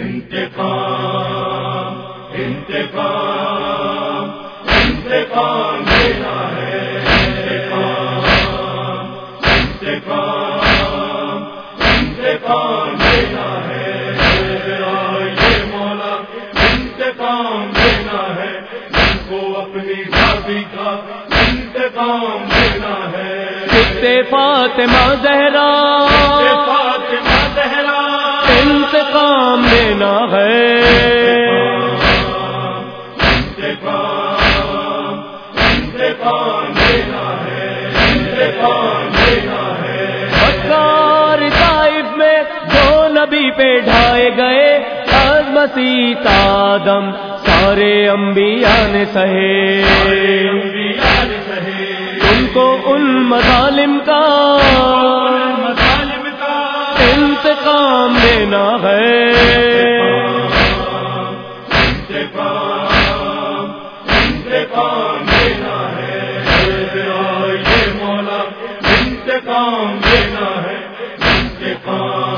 انتقام انتقام انتقام لینا ہے، انتقام انتقام انتقام لینا ہے یہ مولا، انتقام لینا ہے ان کو اپنی شادی کا انتقام لینا ہے۔ فاطمہ زہرا انتقام لینا ہے۔ انتقام طائف میں جو نبی پہ ڈھائے گئے، آج مسیح آدم، سارے انبیاء نے سہے۔ ان کو ان مظالم کا انتقام لینا ہے۔ یہ مولا انتقام لینا ہے۔ انتقام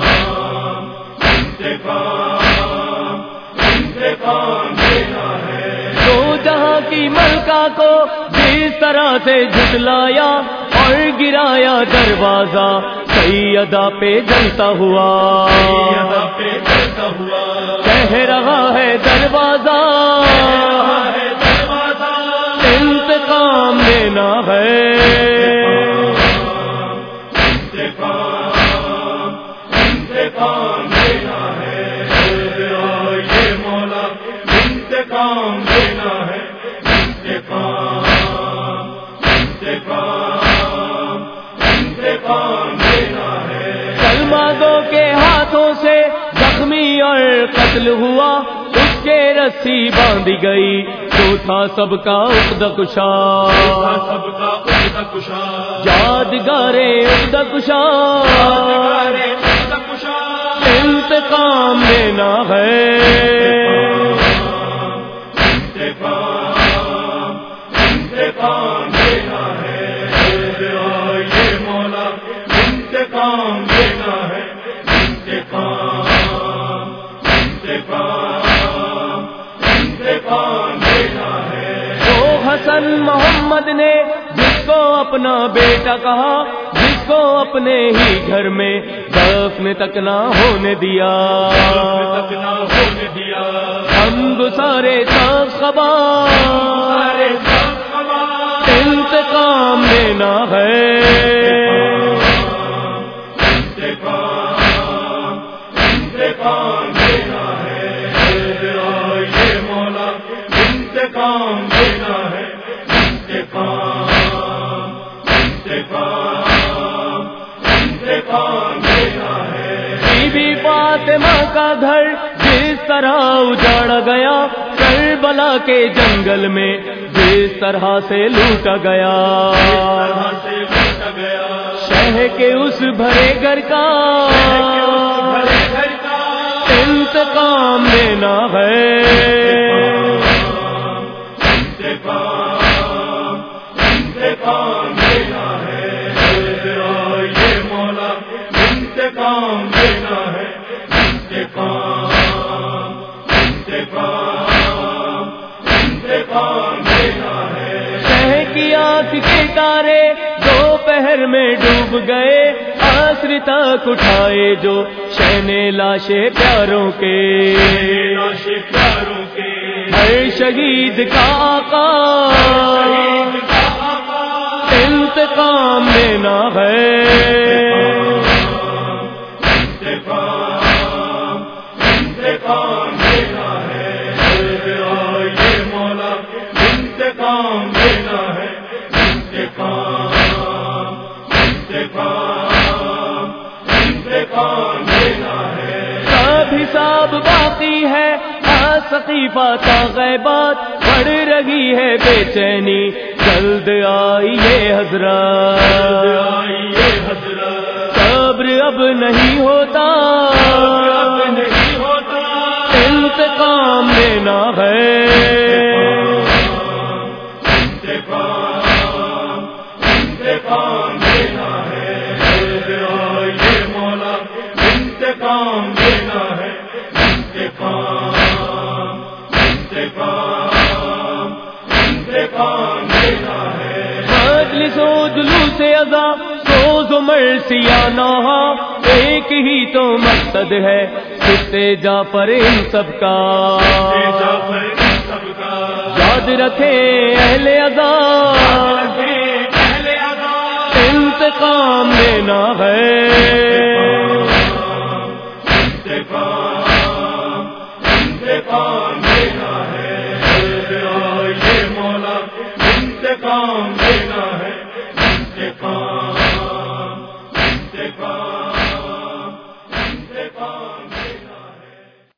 انتقام انتقام لینا ہے۔ تو جہاں کی ملکہ کو جس طرح سے جھٹلایا اور گرایا دروازہ سیدہ پہ جلتا ہوا۔ پہ چلتا ہوا۔ کہہ رہا ہے دروازہ انتقام لینا ہے۔ انتقام انتقام انتقام لینا ہے۔ سلمادوں کے ہاتھوں سے زخمی اور قتل ہوا اس کے رسی باندھی گئی۔ تو تھا سب کا عقد کشا۔ سب کا عہدہ کشا۔ یادگارے عقد کشا۔ یادگارِ عہدہ کشا۔ انتقام لینا ہے۔ حسن محمد نے جس کو اپنا بیٹا کہا، جس کو اپنے ہی گھر میں دفن تک نہ ہونے دیا۔ تک نہ ہونے دیا ہم سارے سب خبر انتقام لینا ہے۔ لینا بی بی فاطمہ کا گھر جس طرح اجاڑا گیا کربلا کے جنگل میں جس طرح سے لوٹا گیا۔ شہ کے اس بھرے گھر کا انتقام لینا ہے۔ انتقام انتقام لینا ہے شہ کی کے تارے میں ڈوب گئے آسر تک اٹھائے جو شہنے لاشے پیاروں کے۔ لاش پیاروں کے ہر شہید کا شہید کا آقا۔ انتقام لینا ہے۔ سب حساب باقی ہے۔ سقیفہ کا غیبات بڑھ رہی ہے بے چینی۔ جلد آئیے حضرت صبر اب نہیں ہوتا۔ اب نہیں ہوتا۔ انتقام لینا ہے۔ انتقام انتقام لینا ہے سوز و مرسیا نوحا ایک ہی تو مقصد ہے کتے جا پر ان سب کا۔ یاد رکھے اہل ازا پہلے ادا انتقام لینا ہے۔ لینا